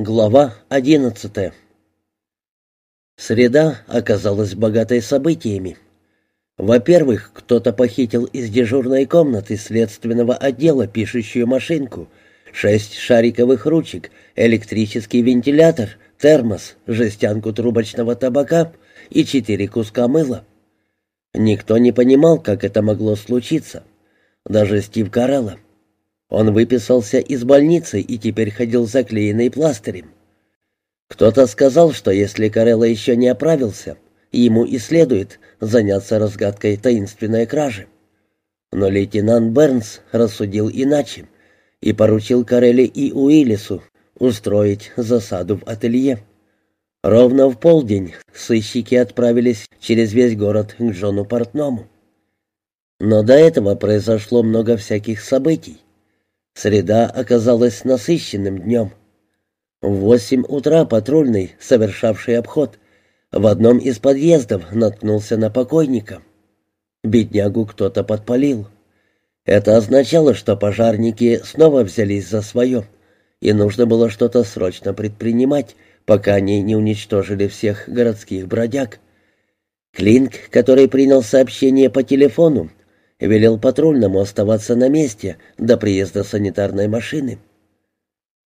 Глава одиннадцатая Среда оказалась богатой событиями. Во-первых, кто-то похитил из дежурной комнаты следственного отдела пишущую машинку, шесть шариковых ручек, электрический вентилятор, термос, жестянку трубочного табака и четыре куска мыла. Никто не понимал, как это могло случиться. Даже Стив Карелло. Он выписался из больницы и теперь ходил заклеенный пластырем. Кто-то сказал, что если Карелла еще не оправился, ему и следует заняться разгадкой таинственной кражи. Но лейтенант Бернс рассудил иначе и поручил Карелле и Уиллису устроить засаду в ателье. Ровно в полдень сыщики отправились через весь город к Джону Портному. Но до этого произошло много всяких событий. Среда оказалась насыщенным днем. В восемь утра патрульный, совершавший обход, в одном из подъездов наткнулся на покойника. Беднягу кто-то подпалил. Это означало, что пожарники снова взялись за свое, и нужно было что-то срочно предпринимать, пока они не уничтожили всех городских бродяг. Клинк, который принял сообщение по телефону, велел патрульному оставаться на месте до приезда санитарной машины.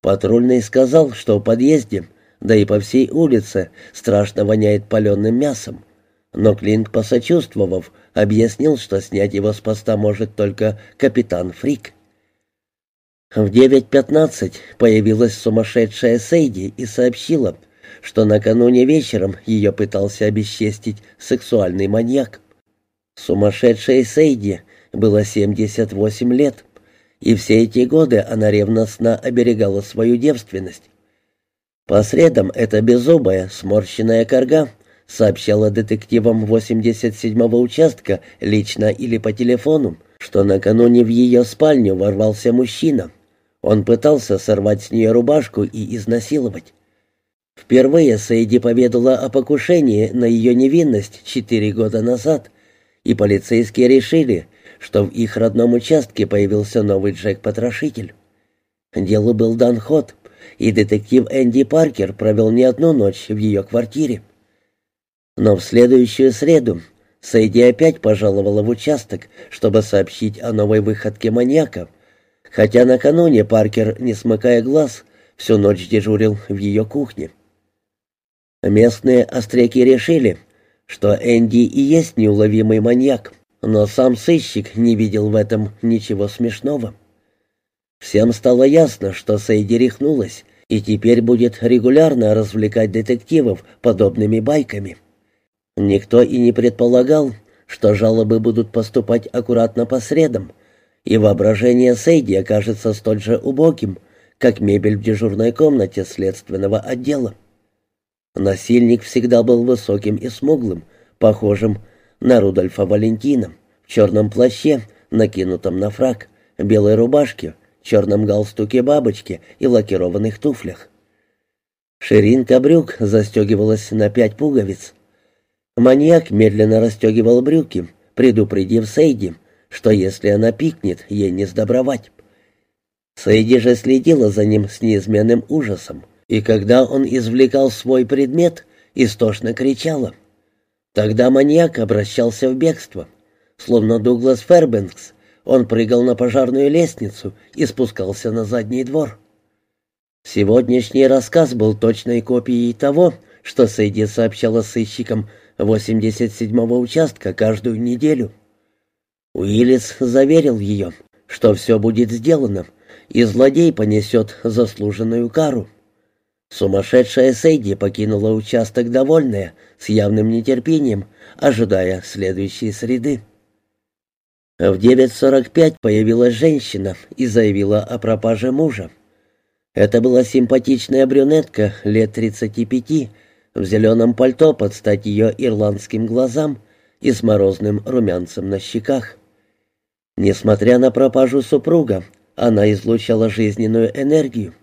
Патрульный сказал, что в подъезде, да и по всей улице, страшно воняет паленым мясом. Но Клинк, посочувствовав, объяснил, что снять его с поста может только капитан Фрик. В 9.15 появилась сумасшедшая Сейди и сообщила, что накануне вечером ее пытался обесчестить сексуальный маньяк. Сумасшедшей Сейди было 78 лет, и все эти годы она ревностно оберегала свою девственность. По средам эта беззубая, сморщенная корга сообщала детективам 87-го участка лично или по телефону, что накануне в ее спальню ворвался мужчина. Он пытался сорвать с нее рубашку и изнасиловать. Впервые Сейди поведала о покушении на ее невинность четыре года назад, и полицейские решили, что в их родном участке появился новый Джек-потрошитель. Делу был дан ход, и детектив Энди Паркер провел не одну ночь в ее квартире. Но в следующую среду Сейди опять пожаловала в участок, чтобы сообщить о новой выходке маньяка, хотя накануне Паркер, не смыкая глаз, всю ночь дежурил в ее кухне. Местные остряки решили, что Энди и есть неуловимый маньяк, но сам сыщик не видел в этом ничего смешного. Всем стало ясно, что Сейди рехнулась, и теперь будет регулярно развлекать детективов подобными байками. Никто и не предполагал, что жалобы будут поступать аккуратно по средам, и воображение Сейди окажется столь же убогим, как мебель в дежурной комнате следственного отдела. Насильник всегда был высоким и смуглым, похожим на Рудольфа Валентина, в черном плаще, накинутом на фрак, белой рубашке, черном галстуке бабочки и лакированных туфлях. Ширинка брюк застегивалась на пять пуговиц. Маньяк медленно расстегивал брюки, предупредив Сейди, что если она пикнет, ей не сдобровать. Сейди же следила за ним с неизменным ужасом, и когда он извлекал свой предмет, истошно кричала — Тогда маньяк обращался в бегство. Словно Дуглас Фербенкс, он прыгал на пожарную лестницу и спускался на задний двор. Сегодняшний рассказ был точной копией того, что Сэйди сообщала сыщикам 87-го участка каждую неделю. Уиллис заверил ее, что все будет сделано, и злодей понесет заслуженную кару. Сумасшедшая Сейди покинула участок довольная, с явным нетерпением, ожидая следующей среды. В 9.45 появилась женщина и заявила о пропаже мужа. Это была симпатичная брюнетка лет 35, в зеленом пальто под стать ее ирландским глазам и с морозным румянцем на щеках. Несмотря на пропажу супруга, она излучала жизненную энергию.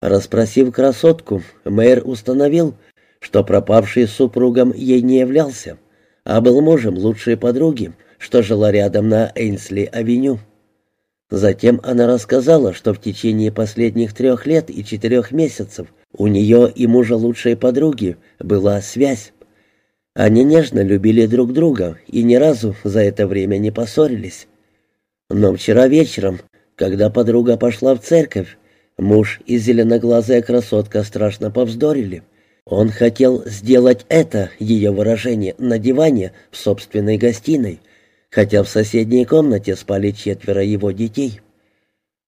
Расспросив красотку, мэр установил, что пропавший с супругом ей не являлся, а был мужем лучшей подруги, что жила рядом на Эйнсли-авеню. Затем она рассказала, что в течение последних трех лет и четырех месяцев у нее и мужа лучшей подруги была связь. Они нежно любили друг друга и ни разу за это время не поссорились. Но вчера вечером, когда подруга пошла в церковь, муж и зеленоглазая красотка страшно повздорили. Он хотел сделать это, ее выражение, на диване в собственной гостиной, хотя в соседней комнате спали четверо его детей.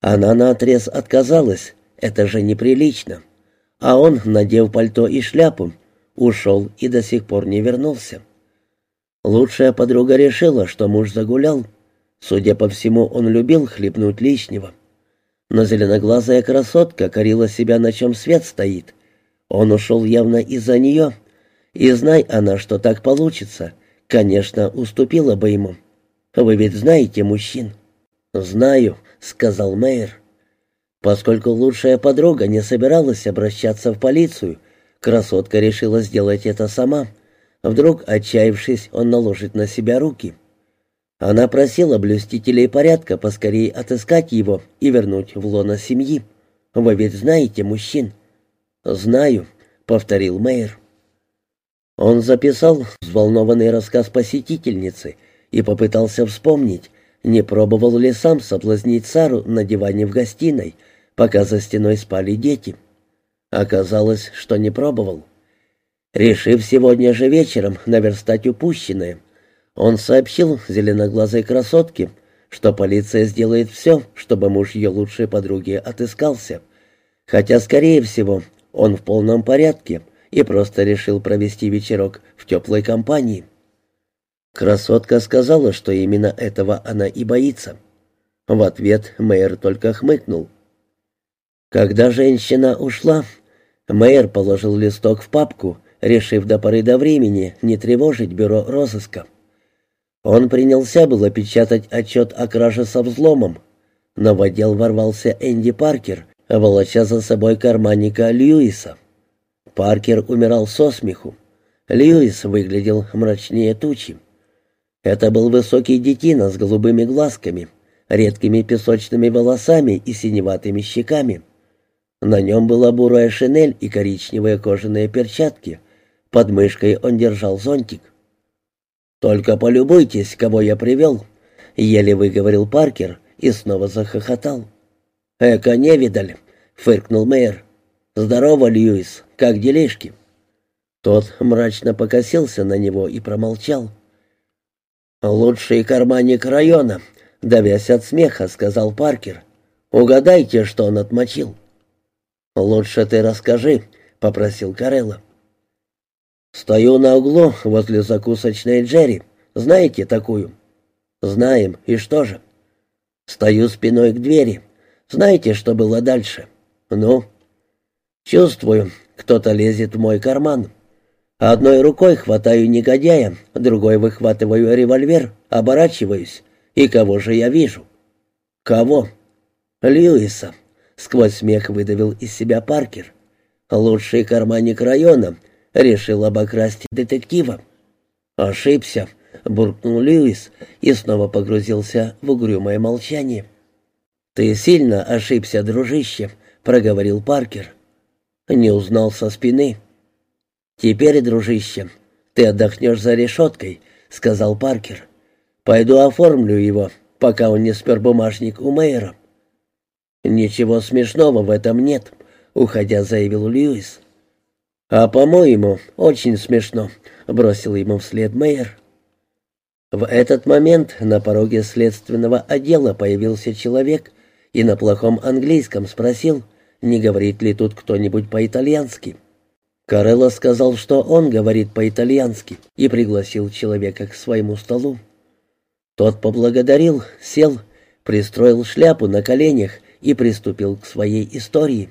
Она наотрез отказалась, это же неприлично. А он, надев пальто и шляпу, ушел и до сих пор не вернулся. Лучшая подруга решила, что муж загулял. Судя по всему, он любил хлебнуть лишнего. Но зеленоглазая красотка корила себя, на чем свет стоит. Он ушел явно из-за нее. И знай она, что так получится, конечно, уступила бы ему. Вы ведь знаете мужчин?» «Знаю», — сказал мэр. Поскольку лучшая подруга не собиралась обращаться в полицию, красотка решила сделать это сама. Вдруг, отчаявшись, он наложит на себя руки. Она просила блюстителей порядка поскорее отыскать его и вернуть в лоно семьи. Вы ведь знаете мужчин?» «Знаю», — повторил мэр. Он записал взволнованный рассказ посетительницы — и попытался вспомнить, не пробовал ли сам соблазнить Сару на диване в гостиной, пока за стеной спали дети. Оказалось, что не пробовал. Решив сегодня же вечером наверстать упущенное, он сообщил зеленоглазой красотке, что полиция сделает все, чтобы муж ее лучшей подруги отыскался, хотя, скорее всего, он в полном порядке и просто решил провести вечерок в теплой компании. Красотка сказала, что именно этого она и боится. В ответ мэр только хмыкнул. Когда женщина ушла, мэр положил листок в папку, решив до поры до времени не тревожить бюро розыска. Он принялся было печатать отчет о краже со взломом, но в отдел ворвался Энди Паркер, волоча за собой карманника Льюиса. Паркер умирал со смеху. Льюис выглядел мрачнее тучи. Это был высокий детина с голубыми глазками, редкими песочными волосами и синеватыми щеками. На нем была бурая шинель и коричневые кожаные перчатки. Под мышкой он держал зонтик. «Только полюбуйтесь, кого я привел», — еле выговорил Паркер и снова захохотал. «Эка невидаль», — фыркнул мэр. «Здорово, Льюис, как делишки?» Тот мрачно покосился на него и промолчал. «Лучший карманник района», — давясь от смеха, сказал Паркер. «Угадайте, что он отмочил». «Лучше ты расскажи», — попросил Карелла. «Стою на углу возле закусочной Джерри. Знаете такую?» «Знаем. И что же?» «Стою спиной к двери. Знаете, что было дальше?» «Ну?» «Чувствую, кто-то лезет в мой карман». Одной рукой хватаю негодяя, другой выхватываю револьвер, оборачиваюсь. И кого же я вижу? Кого? Льюиса. Сквозь смех выдавил из себя Паркер. Лучший карманник района решил обокрасть детектива. Ошибся, буркнул Льюис и снова погрузился в угрюмое молчание. «Ты сильно ошибся, дружище», — проговорил Паркер. Не узнал со спины. «Теперь, дружище, ты отдохнешь за решеткой», — сказал Паркер. «Пойду оформлю его, пока он не спер бумажник у мэра». «Ничего смешного в этом нет», — уходя заявил Льюис. «А, по-моему, очень смешно», — бросил ему вслед мэр. В этот момент на пороге следственного отдела появился человек и на плохом английском спросил, не говорит ли тут кто-нибудь по-итальянски. Карелло сказал, что он говорит по-итальянски, и пригласил человека к своему столу. Тот поблагодарил, сел, пристроил шляпу на коленях и приступил к своей истории.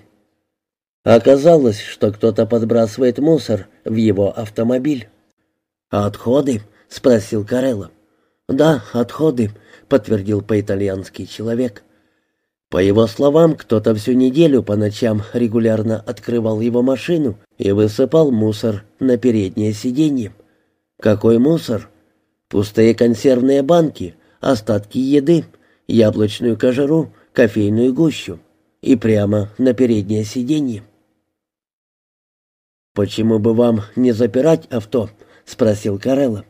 Оказалось, что кто-то подбрасывает мусор в его автомобиль. «Отходы?» — спросил Карелло. «Да, отходы», — подтвердил по-итальянски человек. По его словам, кто-то всю неделю по ночам регулярно открывал его машину и высыпал мусор на переднее сиденье. Какой мусор? Пустые консервные банки, остатки еды, яблочную кожуру, кофейную гущу и прямо на переднее сиденье. «Почему бы вам не запирать авто?» — спросил Карелла.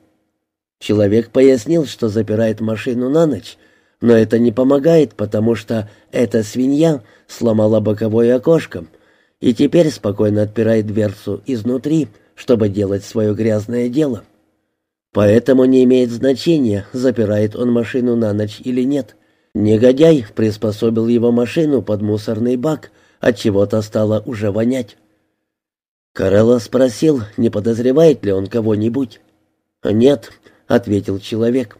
Человек пояснил, что запирает машину на ночь, но это не помогает, потому что эта свинья сломала боковое окошко и теперь спокойно отпирает дверцу изнутри, чтобы делать свое грязное дело. Поэтому не имеет значения, запирает он машину на ночь или нет. Негодяй приспособил его машину под мусорный бак, от чего-то стало уже вонять. Карелла спросил, не подозревает ли он кого-нибудь. «Нет», — ответил человек.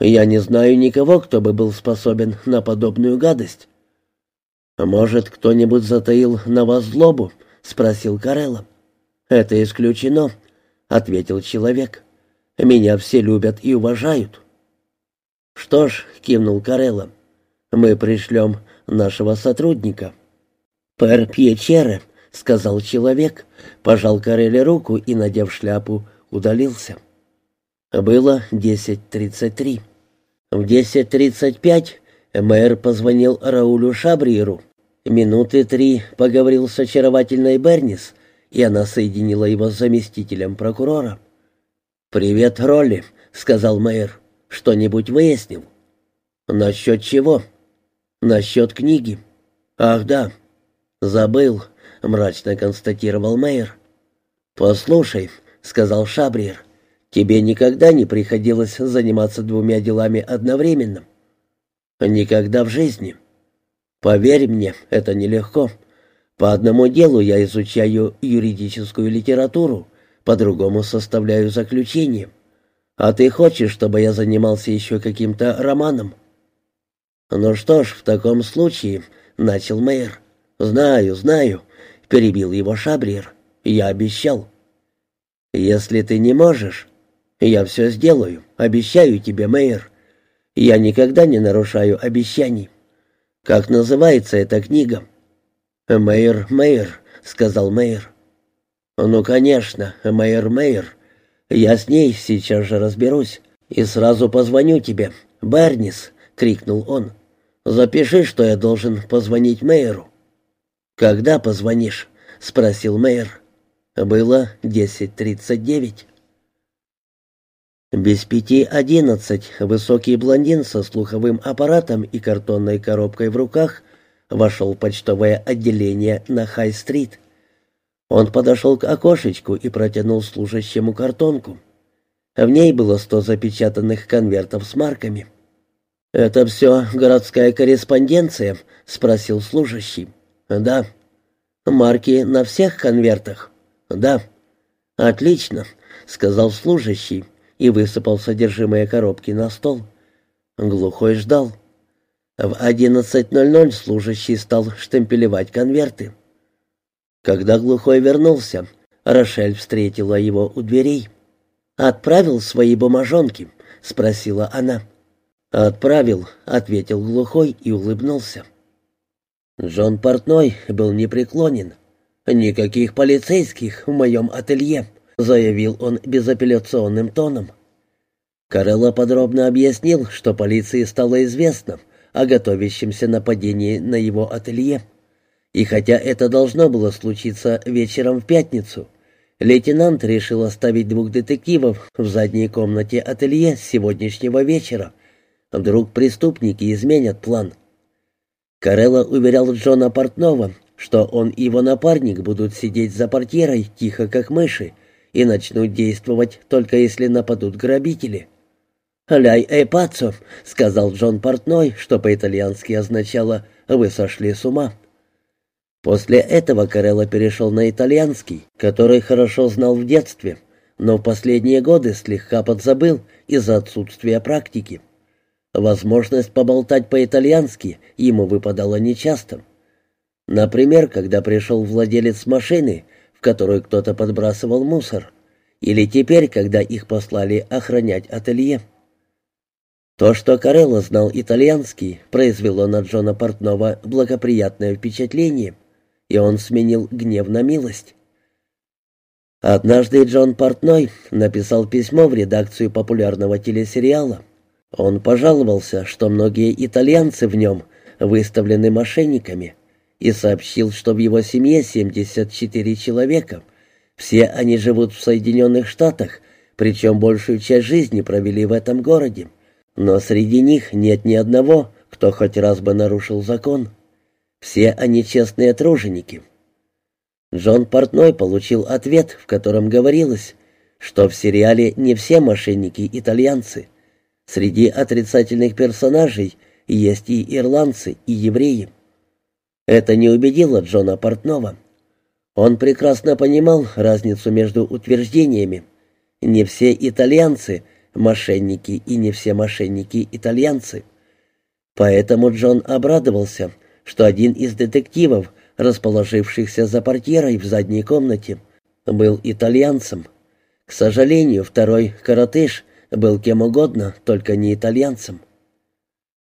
«Я не знаю никого, кто бы был способен на подобную гадость». «Может, кто-нибудь затаил на вас злобу?» — спросил Карелла. «Это исключено», — ответил человек. «Меня все любят и уважают». «Что ж», — кивнул Карелла, — «мы пришлем нашего сотрудника». «Пер Пьечере», — сказал человек, пожал Карелле руку и, надев шляпу, удалился. Было 10.33. В 10.35 мэр позвонил Раулю Шабриеру. Минуты три поговорил с очаровательной Бернис, и она соединила его с заместителем прокурора. «Привет, Ролли», — сказал мэр. «Что-нибудь выяснил?» «Насчет чего?» «Насчет книги». «Ах, да». «Забыл», — мрачно констатировал мэр. «Послушай», — сказал Шабриер, — «тебе никогда не приходилось заниматься двумя делами одновременно?» «Никогда в жизни». «Поверь мне, это нелегко. По одному делу я изучаю юридическую литературу, по-другому составляю заключение. А ты хочешь, чтобы я занимался еще каким-то романом?» «Ну что ж, в таком случае», — начал мэр. «Знаю, знаю», — перебил его Шабриер. «Я обещал». «Если ты не можешь, я все сделаю, обещаю тебе, мэр. Я никогда не нарушаю обещаний. Как называется эта книга?» «Мэйр, Мэйр», — сказал Мэйр. «Ну, конечно, Мэйр, Мэйр. Я с ней сейчас же разберусь и сразу позвоню тебе. Бернис!» — крикнул он. «Запиши, что я должен позвонить Мэйру». «Когда позвонишь?» — спросил Мэйр. Было десять тридцать девять. Без пяти одиннадцать высокий блондин со слуховым аппаратом и картонной коробкой в руках вошел в почтовое отделение на Хай-стрит. Он подошел к окошечку и протянул служащему картонку. В ней было сто запечатанных конвертов с марками. «Это все городская корреспонденция?» — спросил служащий. «Да». «Марки на всех конвертах?» «Да». «Отлично», — сказал служащий и высыпал содержимое коробки на стол. Глухой ждал. В 11.00 служащий стал штемпелевать конверты. Когда Глухой вернулся, Рошель встретила его у дверей. «Отправил свои бумажонки?» — спросила она. «Отправил», — ответил Глухой и улыбнулся. Джон Портной был непреклонен. «Никаких полицейских в моем ателье», — заявил он безапелляционным тоном. Карелла подробно объяснил, что полиции стало известно о готовящемся нападении на его ателье. И хотя это должно было случиться вечером в пятницу, лейтенант решил оставить двух детективов в задней комнате ателье с сегодняшнего вечера. Вдруг преступники изменят план. Карелла уверял Джона Портнова, что он и его напарник будут сидеть за портьерой тихо как мыши и начнут действовать только если нападут грабители. «Ляй эй пацо», — сказал Джон Портной, что по-итальянски означало «вы сошли с ума». После этого Карелла перешел на итальянский, который хорошо знал в детстве, но в последние годы слегка подзабыл из-за отсутствия практики. Возможность поболтать по-итальянски ему выпадала нечасто. Например, когда пришел владелец машины, в которую кто-то подбрасывал мусор, или теперь, когда их послали охранять ателье. То, что Карелло знал итальянский, произвело на Джона Портнова благоприятное впечатление — и он сменил гнев на милость. Однажды Джон Портной написал письмо в редакцию популярного телесериала. Он пожаловался, что многие итальянцы в нем выставлены мошенниками, и сообщил, что в его семье 74 человека. Все они живут в Соединенных Штатах, причем большую часть жизни провели в этом городе. Но среди них нет ни одного, кто хоть раз бы нарушил закон. Все они честные труженики. Джон Портной получил ответ, в котором говорилось, что в сериале не все мошенники итальянцы. Среди отрицательных персонажей есть и ирландцы, и евреи. Это не убедило Джона Портнова. Он прекрасно понимал разницу между утверждениями. Не все итальянцы – мошенники, и не все мошенники – итальянцы. Поэтому Джон обрадовался, что один из детективов, расположившихся за портьерой в задней комнате, был итальянцем. К сожалению, второй коротыш был кем угодно, только не итальянцем.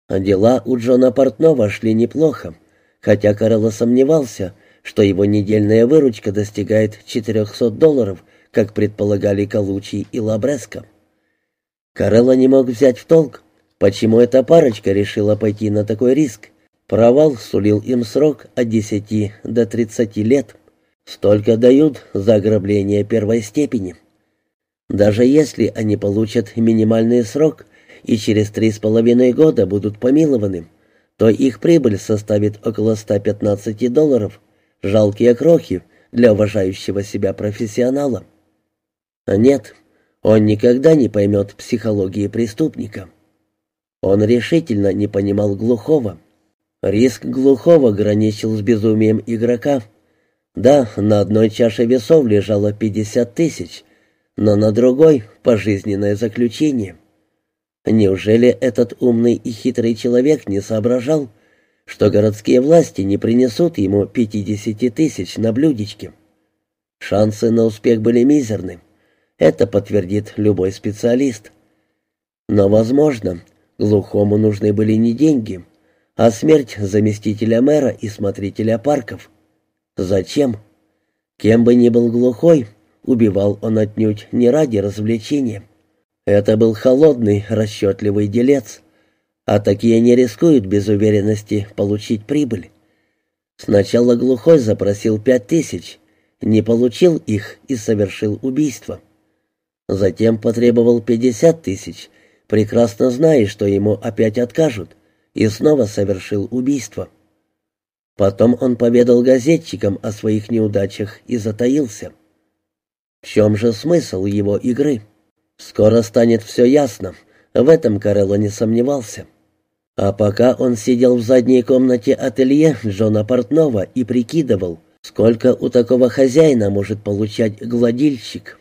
А дела у Джона Портнова шли неплохо хотя Карелло сомневался, что его недельная выручка достигает 400 долларов, как предполагали Калучи и Лабреско. Карелло не мог взять в толк, почему эта парочка решила пойти на такой риск. Провал сулил им срок от 10 до 30 лет. Столько дают за ограбление первой степени. Даже если они получат минимальный срок и через три с половиной года будут помилованы, то их прибыль составит около 115 долларов. Жалкие крохи для уважающего себя профессионала. А нет, он никогда не поймет психологии преступника. Он решительно не понимал глухого. Риск глухого граничил с безумием игрока. Да, на одной чаше весов лежало 50 тысяч, но на другой — пожизненное заключение. Неужели этот умный и хитрый человек не соображал, что городские власти не принесут ему 50 тысяч на блюдечке? Шансы на успех были мизерны. Это подтвердит любой специалист. Но, возможно, глухому нужны были не деньги, а смерть заместителя мэра и смотрителя парков. Зачем? Кем бы ни был глухой, убивал он отнюдь не ради развлечения. Это был холодный, расчетливый делец, а такие не рискуют без уверенности получить прибыль. Сначала глухой запросил пять тысяч, не получил их и совершил убийство. Затем потребовал пятьдесят тысяч, прекрасно зная, что ему опять откажут, и снова совершил убийство. Потом он поведал газетчикам о своих неудачах и затаился. В чем же смысл его игры? Скоро станет все ясно. В этом Карелло не сомневался. А пока он сидел в задней комнате ателье Джона Портнова и прикидывал, сколько у такого хозяина может получать гладильщик.